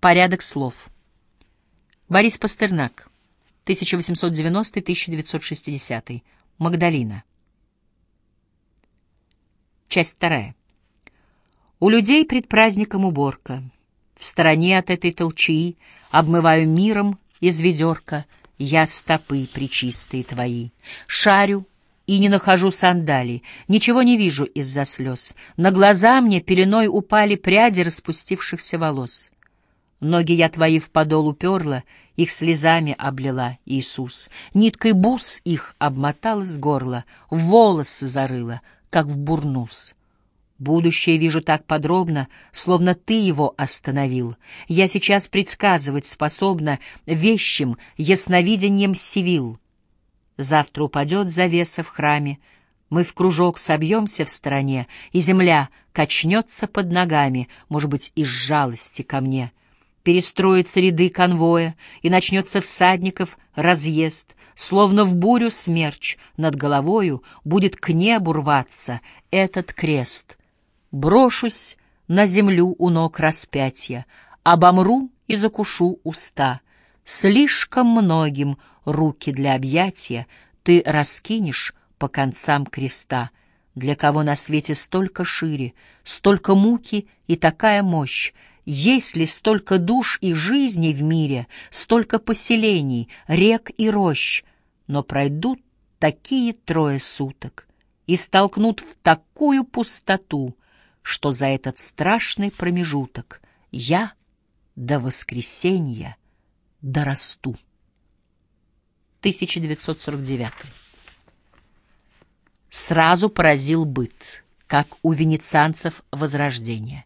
Порядок слов. Борис Пастернак. 1890-1960. Магдалина. Часть вторая. У людей пред праздником уборка. В стороне от этой толчии Обмываю миром из ведерка Я стопы причистые твои. Шарю и не нахожу сандалий, Ничего не вижу из-за слез. На глаза мне пеленой упали Пряди распустившихся волос. Ноги я твои в подол уперла, Их слезами облила, Иисус. Ниткой бус их обмотала с горла, волосы зарыла, как в бурнус. Будущее вижу так подробно, словно ты его остановил. Я сейчас предсказывать способна вещим ясновидением сивил. Завтра упадет завеса в храме, мы в кружок собьемся в стороне, и земля качнется под ногами, может быть, из жалости ко мне. Перестроятся ряды конвоя, и начнется всадников разъезд, словно в бурю смерч над головою будет к небу рваться этот крест. Брошусь на землю у ног распятия, обомру и закушу уста. Слишком многим руки для объятия ты раскинешь по концам креста. Для кого на свете столько шире, столько муки и такая мощь, есть ли столько душ и жизней в мире, столько поселений, рек и рощ, но пройдут такие трое суток и столкнут в такую пустоту, что за этот страшный промежуток я до воскресенья дорасту. 1949 Сразу поразил быт, как у венецианцев Возрождения.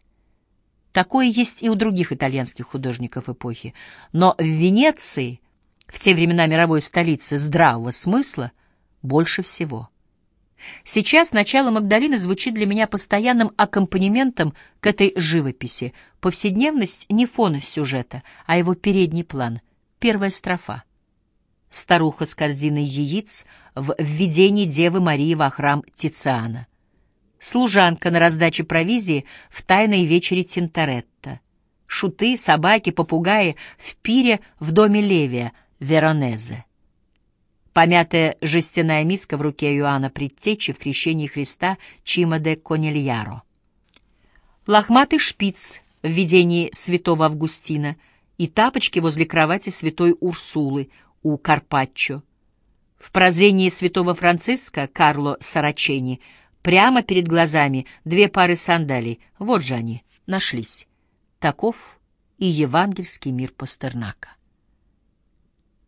Такое есть и у других итальянских художников эпохи, но в Венеции, в те времена мировой столицы здравого смысла, больше всего — Сейчас начало Магдалины звучит для меня постоянным аккомпанементом к этой живописи. Повседневность не фон сюжета, а его передний план, первая строфа. Старуха с корзиной яиц в введении Девы Марии во храм Тициана. Служанка на раздаче провизии в тайной вечере Тинторетто. Шуты, собаки, попугаи в пире в доме Левия, Веронезе. Помятая жестяная миска в руке Иоанна Предтечи в крещении Христа Чима де Конильяро. Лохматый шпиц в видении святого Августина и тапочки возле кровати святой Урсулы у Карпаччо. В прозрении святого Франциска Карло Сарачени прямо перед глазами две пары сандалий. Вот же они, нашлись. Таков и евангельский мир Пастернака.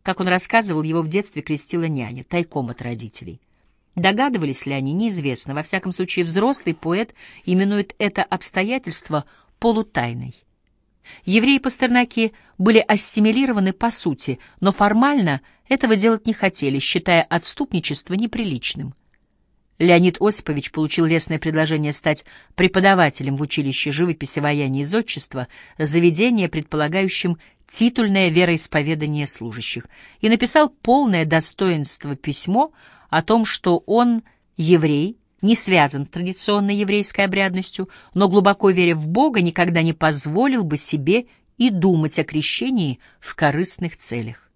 Как он рассказывал, его в детстве крестила няня, тайком от родителей. Догадывались ли они, неизвестно. Во всяком случае, взрослый поэт именует это обстоятельство полутайной. Евреи-пастернаки были ассимилированы по сути, но формально этого делать не хотели, считая отступничество неприличным. Леонид Осипович получил лестное предложение стать преподавателем в училище живописи, вояния и зодчества, заведение, предполагающим титульное вероисповедание служащих, и написал полное достоинство письмо о том, что он еврей, не связан с традиционной еврейской обрядностью, но глубоко веря в Бога, никогда не позволил бы себе и думать о крещении в корыстных целях.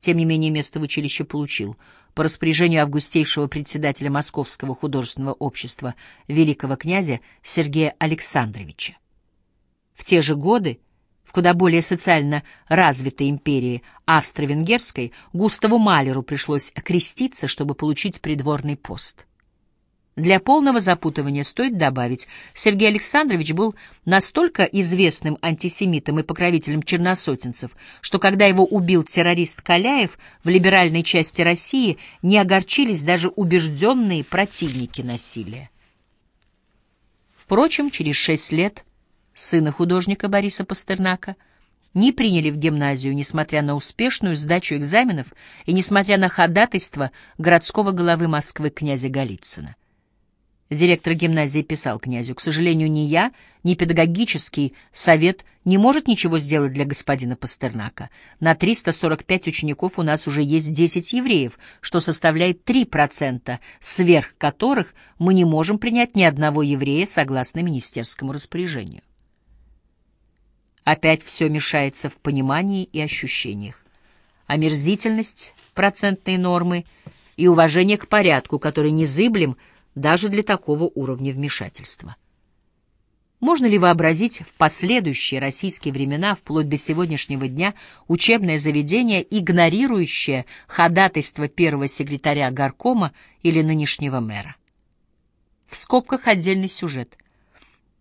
Тем не менее, место в училище получил по распоряжению августейшего председателя Московского художественного общества великого князя Сергея Александровича. В те же годы в куда более социально развитой империи австро-венгерской Густаву Малеру пришлось креститься, чтобы получить придворный пост. Для полного запутывания стоит добавить, Сергей Александрович был настолько известным антисемитом и покровителем черносотенцев, что когда его убил террорист Каляев в либеральной части России, не огорчились даже убежденные противники насилия. Впрочем, через шесть лет сына художника Бориса Пастернака, не приняли в гимназию, несмотря на успешную сдачу экзаменов и несмотря на ходатайство городского головы Москвы князя Голицына. Директор гимназии писал князю, «К сожалению, ни я, ни педагогический совет не может ничего сделать для господина Пастернака. На 345 учеников у нас уже есть 10 евреев, что составляет 3%, сверх которых мы не можем принять ни одного еврея согласно министерскому распоряжению». Опять все мешается в понимании и ощущениях. Омерзительность процентной нормы и уважение к порядку, который незыблем даже для такого уровня вмешательства. Можно ли вообразить в последующие российские времена, вплоть до сегодняшнего дня, учебное заведение, игнорирующее ходатайство первого секретаря горкома или нынешнего мэра? В скобках отдельный сюжет.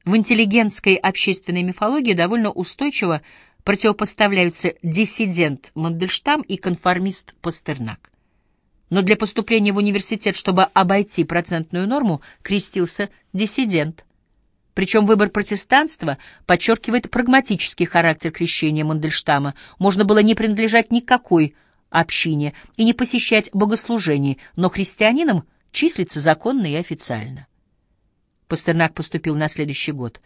В интеллигентской общественной мифологии довольно устойчиво противопоставляются диссидент Мандельштам и конформист Пастернак. Но для поступления в университет, чтобы обойти процентную норму, крестился диссидент. Причем выбор протестанства подчеркивает прагматический характер крещения Мандельштама. Можно было не принадлежать никакой общине и не посещать богослужений, но христианином числиться законно и официально. Пастернак поступил на следующий год.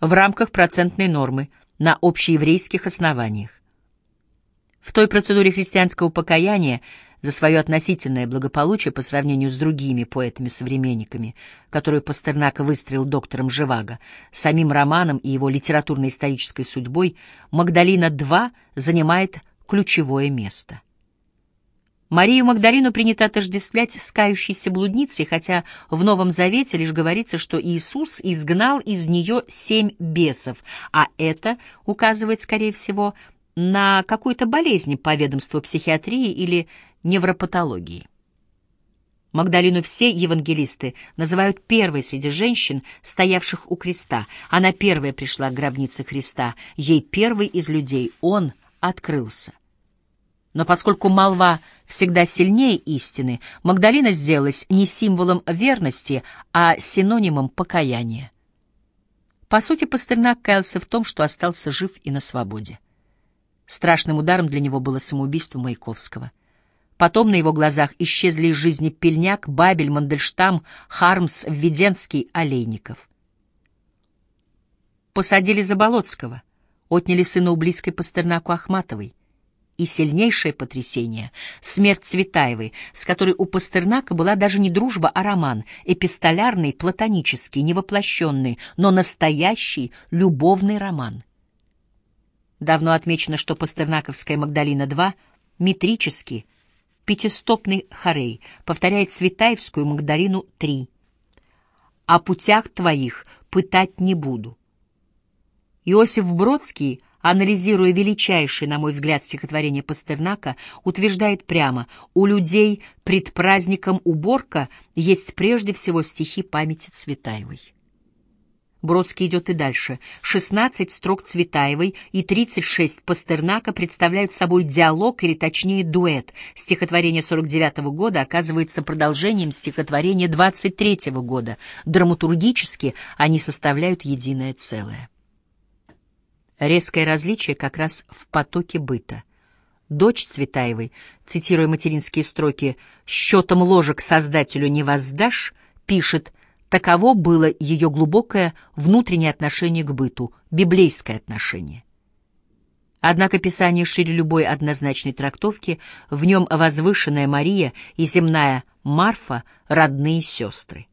В рамках процентной нормы, на общееврейских основаниях. В той процедуре христианского покаяния за свое относительное благополучие по сравнению с другими поэтами-современниками, которую Пастернак выстроил доктором Живаго, самим романом и его литературно-исторической судьбой, Магдалина-2 занимает ключевое место. Марию Магдалину принято отождествлять с кающейся блудницей, хотя в Новом Завете лишь говорится, что Иисус изгнал из нее семь бесов, а это указывает, скорее всего, на какую-то болезнь по ведомству психиатрии или невропатологии. Магдалину все евангелисты называют первой среди женщин, стоявших у креста. Она первая пришла к гробнице Христа, ей первый из людей он открылся. Но поскольку молва всегда сильнее истины, Магдалина сделалась не символом верности, а синонимом покаяния. По сути, Пастернак каялся в том, что остался жив и на свободе. Страшным ударом для него было самоубийство Маяковского. Потом на его глазах исчезли из жизни Пельняк, Бабель, Мандельштам, Хармс, Введенский, Олейников. Посадили Заболоцкого, отняли сына у близкой Пастернаку Ахматовой и сильнейшее потрясение — смерть Цветаевой, с которой у Пастернака была даже не дружба, а роман, эпистолярный, платонический, невоплощенный, но настоящий любовный роман. Давно отмечено, что пастернаковская «Магдалина-2» метрически, пятистопный хорей, повторяет Цветаевскую «Магдалину-3». «О путях твоих пытать не буду». Иосиф Бродский — анализируя величайшее, на мой взгляд, стихотворение Пастернака, утверждает прямо, у людей пред праздником уборка есть прежде всего стихи памяти Цветаевой. Бродский идет и дальше. 16 строк Цветаевой и 36 Пастернака представляют собой диалог, или точнее дуэт. Стихотворение 49 -го года оказывается продолжением стихотворения 23 -го года. Драматургически они составляют единое целое. Резкое различие как раз в потоке быта. Дочь Цветаевой, цитируя материнские строки «счетом ложек создателю не воздашь», пишет «таково было ее глубокое внутреннее отношение к быту, библейское отношение». Однако Писание шире любой однозначной трактовки, в нем возвышенная Мария и земная Марфа — родные сестры.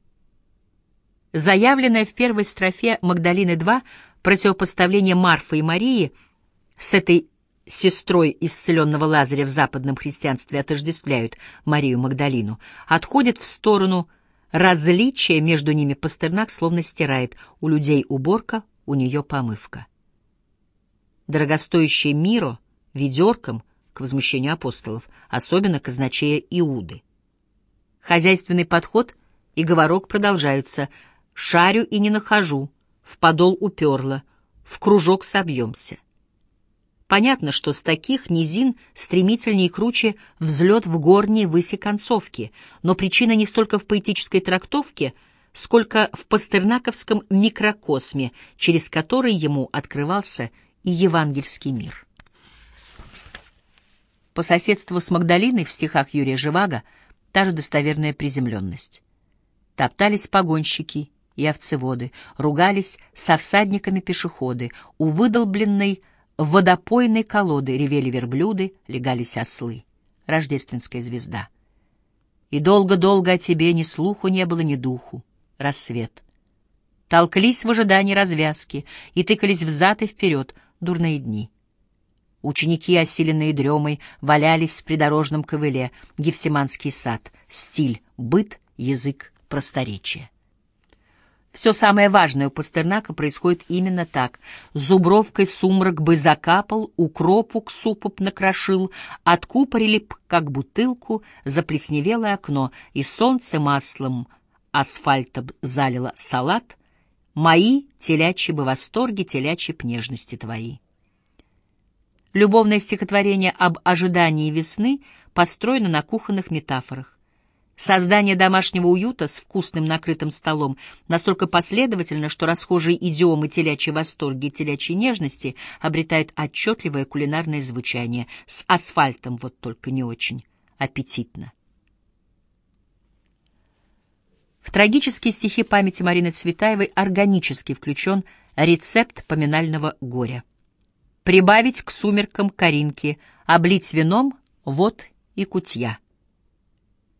Заявленное в первой строфе Магдалины-2 Противопоставление Марфы и Марии с этой сестрой исцеленного Лазаря в западном христианстве отождествляют Марию Магдалину, отходит в сторону различия между ними Пастернак словно стирает у людей уборка, у нее помывка. Дорогостоящее Миро ведерком к возмущению апостолов, особенно казначея Иуды. Хозяйственный подход и говорок продолжаются «шарю и не нахожу», в подол уперла, в кружок собьемся. Понятно, что с таких низин стремительнее и круче взлет в горние выси концовки, но причина не столько в поэтической трактовке, сколько в пастернаковском микрокосме, через который ему открывался и евангельский мир. По соседству с Магдалиной в стихах Юрия Живаго та же достоверная приземленность. Топтались погонщики — и овцеводы, ругались со всадниками пешеходы, у выдолбленной водопойной колоды ревели верблюды, легались ослы. Рождественская звезда. И долго-долго о тебе ни слуху не было, ни духу. Рассвет. толклись в ожидании развязки и тыкались взад и вперед дурные дни. Ученики, осиленные дремой, валялись в придорожном ковыле, Гефсиманский сад, стиль, быт, язык, просторечие. Все самое важное у Пастернака происходит именно так. Зубровкой сумрак бы закапал, укропу к супу накрошил, откупорили б, как бутылку, заплесневелое окно, и солнце маслом асфальтом залило салат, мои телячьи бы восторги, телячьи б нежности твои. Любовное стихотворение об ожидании весны построено на кухонных метафорах. Создание домашнего уюта с вкусным накрытым столом настолько последовательно, что расхожие идиомы телячьей восторги и телячьей нежности обретают отчетливое кулинарное звучание. С асфальтом вот только не очень аппетитно. В трагические стихи памяти Марины Цветаевой органически включен рецепт поминального горя. Прибавить к сумеркам коринки, облить вином, вот и кутья.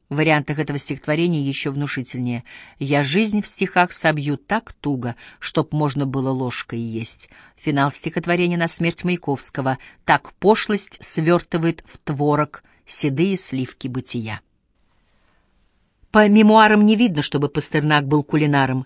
В вариантах этого стихотворения еще внушительнее. «Я жизнь в стихах собью так туго, чтоб можно было ложкой есть». Финал стихотворения на смерть Маяковского. «Так пошлость свертывает в творог седые сливки бытия». По мемуарам не видно, чтобы Пастернак был кулинаром.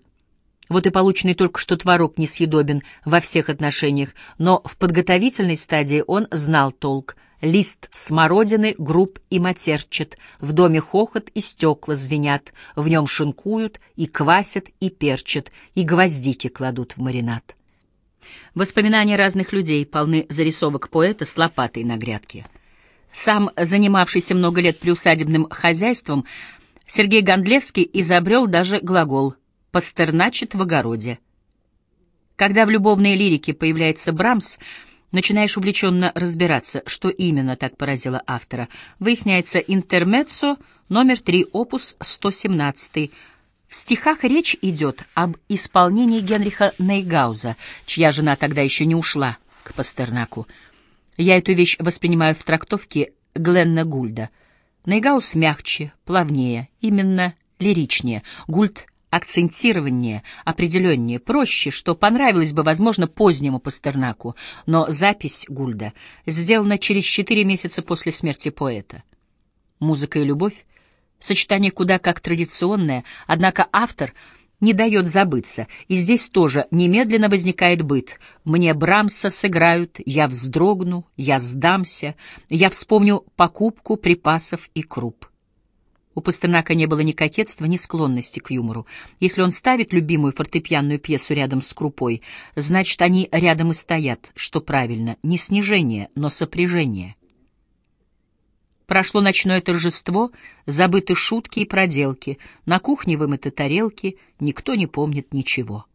Вот и полученный только что творог несъедобен во всех отношениях, но в подготовительной стадии он знал толк — Лист смородины груб и матерчат, в доме хохот и стекла звенят, в нем шинкуют и квасят и перчат, и гвоздики кладут в маринад. Воспоминания разных людей полны зарисовок поэта с лопатой на грядке. Сам, занимавшийся много лет приусадебным хозяйством, Сергей Гондлевский изобрел даже глагол «пастерначит в огороде». Когда в любовной лирике появляется Брамс — Начинаешь увлеченно разбираться, что именно так поразило автора. Выясняется интермеццо номер 3, опус 117. В стихах речь идет об исполнении Генриха Нейгауза, чья жена тогда еще не ушла к Пастернаку. Я эту вещь воспринимаю в трактовке Гленна Гульда. Нейгаус мягче, плавнее, именно лиричнее. Гульд акцентированнее, определеннее, проще, что понравилось бы, возможно, позднему Пастернаку, но запись Гульда сделана через четыре месяца после смерти поэта. Музыка и любовь — сочетание куда как традиционное, однако автор не дает забыться, и здесь тоже немедленно возникает быт. «Мне Брамса сыграют, я вздрогну, я сдамся, я вспомню покупку припасов и круп». У Пастернака не было ни кокетства, ни склонности к юмору. Если он ставит любимую фортепианную пьесу рядом с крупой, значит, они рядом и стоят, что правильно, не снижение, но сопряжение. Прошло ночное торжество, забыты шутки и проделки, на кухне вымыты тарелки, никто не помнит ничего.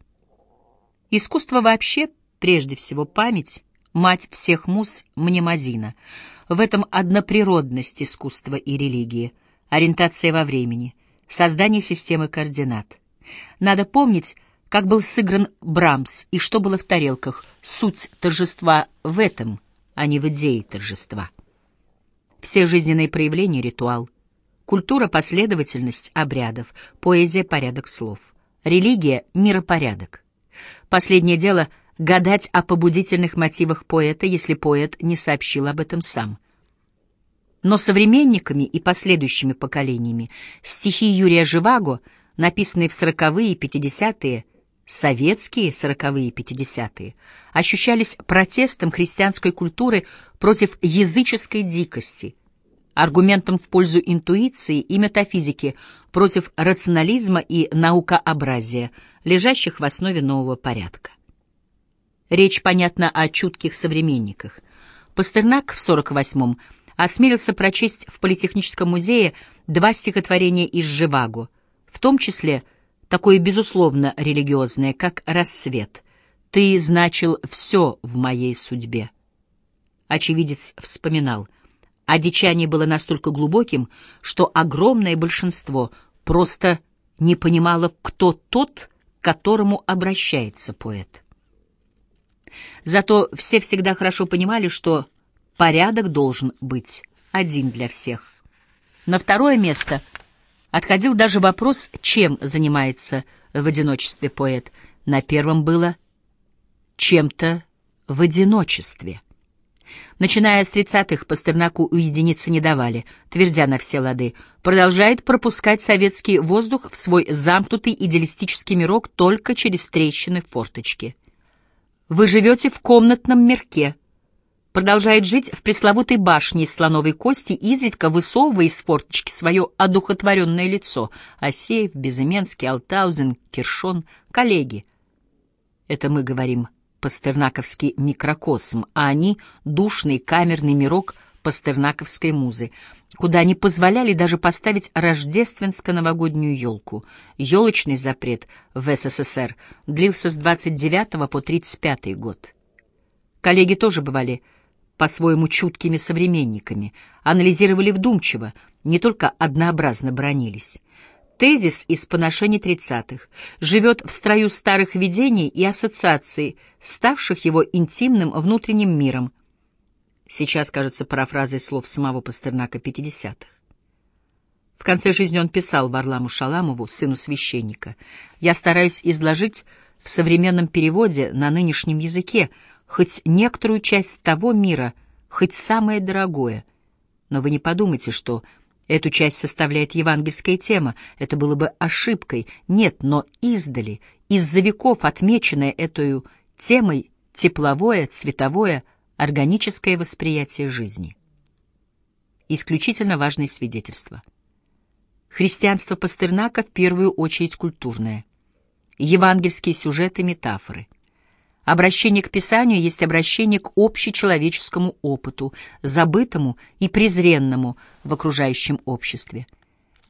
Искусство вообще, прежде всего, память, мать всех муз мнемозина. В этом одноприродность искусства и религии — ориентация во времени, создание системы координат. Надо помнить, как был сыгран Брамс и что было в тарелках. Суть торжества в этом, а не в идее торжества. Все жизненные проявления — ритуал. Культура — последовательность обрядов, поэзия — порядок слов. Религия — миропорядок. Последнее дело — гадать о побудительных мотивах поэта, если поэт не сообщил об этом сам — но современниками и последующими поколениями стихи Юрия Живаго, написанные в сороковые и пятидесятые, советские сороковые и пятидесятые, ощущались протестом христианской культуры против языческой дикости, аргументом в пользу интуиции и метафизики против рационализма и наукообразия, лежащих в основе нового порядка. Речь, понятно, о чутких современниках. Пастернак в 48-м осмелился прочесть в Политехническом музее два стихотворения из Живаго, в том числе такое безусловно религиозное, как «Рассвет». «Ты значил все в моей судьбе». Очевидец вспоминал, одичание было настолько глубоким, что огромное большинство просто не понимало, кто тот, к которому обращается поэт. Зато все всегда хорошо понимали, что Порядок должен быть один для всех. На второе место отходил даже вопрос, чем занимается в одиночестве поэт. На первом было чем-то в одиночестве. Начиная с тридцатых, Пастернаку уединиться не давали, твердя на все лады. Продолжает пропускать советский воздух в свой замкнутый идеалистический мирок только через трещины в форточке. Вы живете в комнатном мирке. Продолжает жить в пресловутой башне из слоновой кости, изредка высовывая из форточки свое одухотворенное лицо. Асеев, Безыменский, Алтаузен, Киршон — коллеги. Это мы говорим пастернаковский микрокосм, а они — душный камерный мирок пастернаковской музы, куда не позволяли даже поставить рождественско-новогоднюю елку. Елочный запрет в СССР длился с 29 по 35 год. Коллеги тоже бывали по-своему чуткими современниками, анализировали вдумчиво, не только однообразно бронились. Тезис из поношений тридцатых живет в строю старых видений и ассоциаций, ставших его интимным внутренним миром. Сейчас кажется парафразой слов самого Пастернака пятидесятых. В конце жизни он писал Варламу Шаламову, сыну священника, «Я стараюсь изложить в современном переводе на нынешнем языке хоть некоторую часть того мира, хоть самое дорогое. Но вы не подумайте, что Эту часть составляет евангельская тема. Это было бы ошибкой. Нет, но издали, из-за веков отмеченное этой темой тепловое, цветовое, органическое восприятие жизни. Исключительно важные свидетельства. Христианство Пастернака в первую очередь культурное. Евангельские сюжеты, метафоры. Обращение к Писанию есть обращение к общечеловеческому опыту, забытому и презренному в окружающем обществе.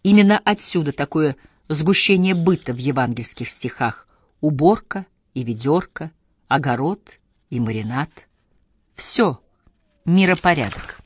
Именно отсюда такое сгущение быта в евангельских стихах, уборка и ведерко, огород и маринад. Все, миропорядок.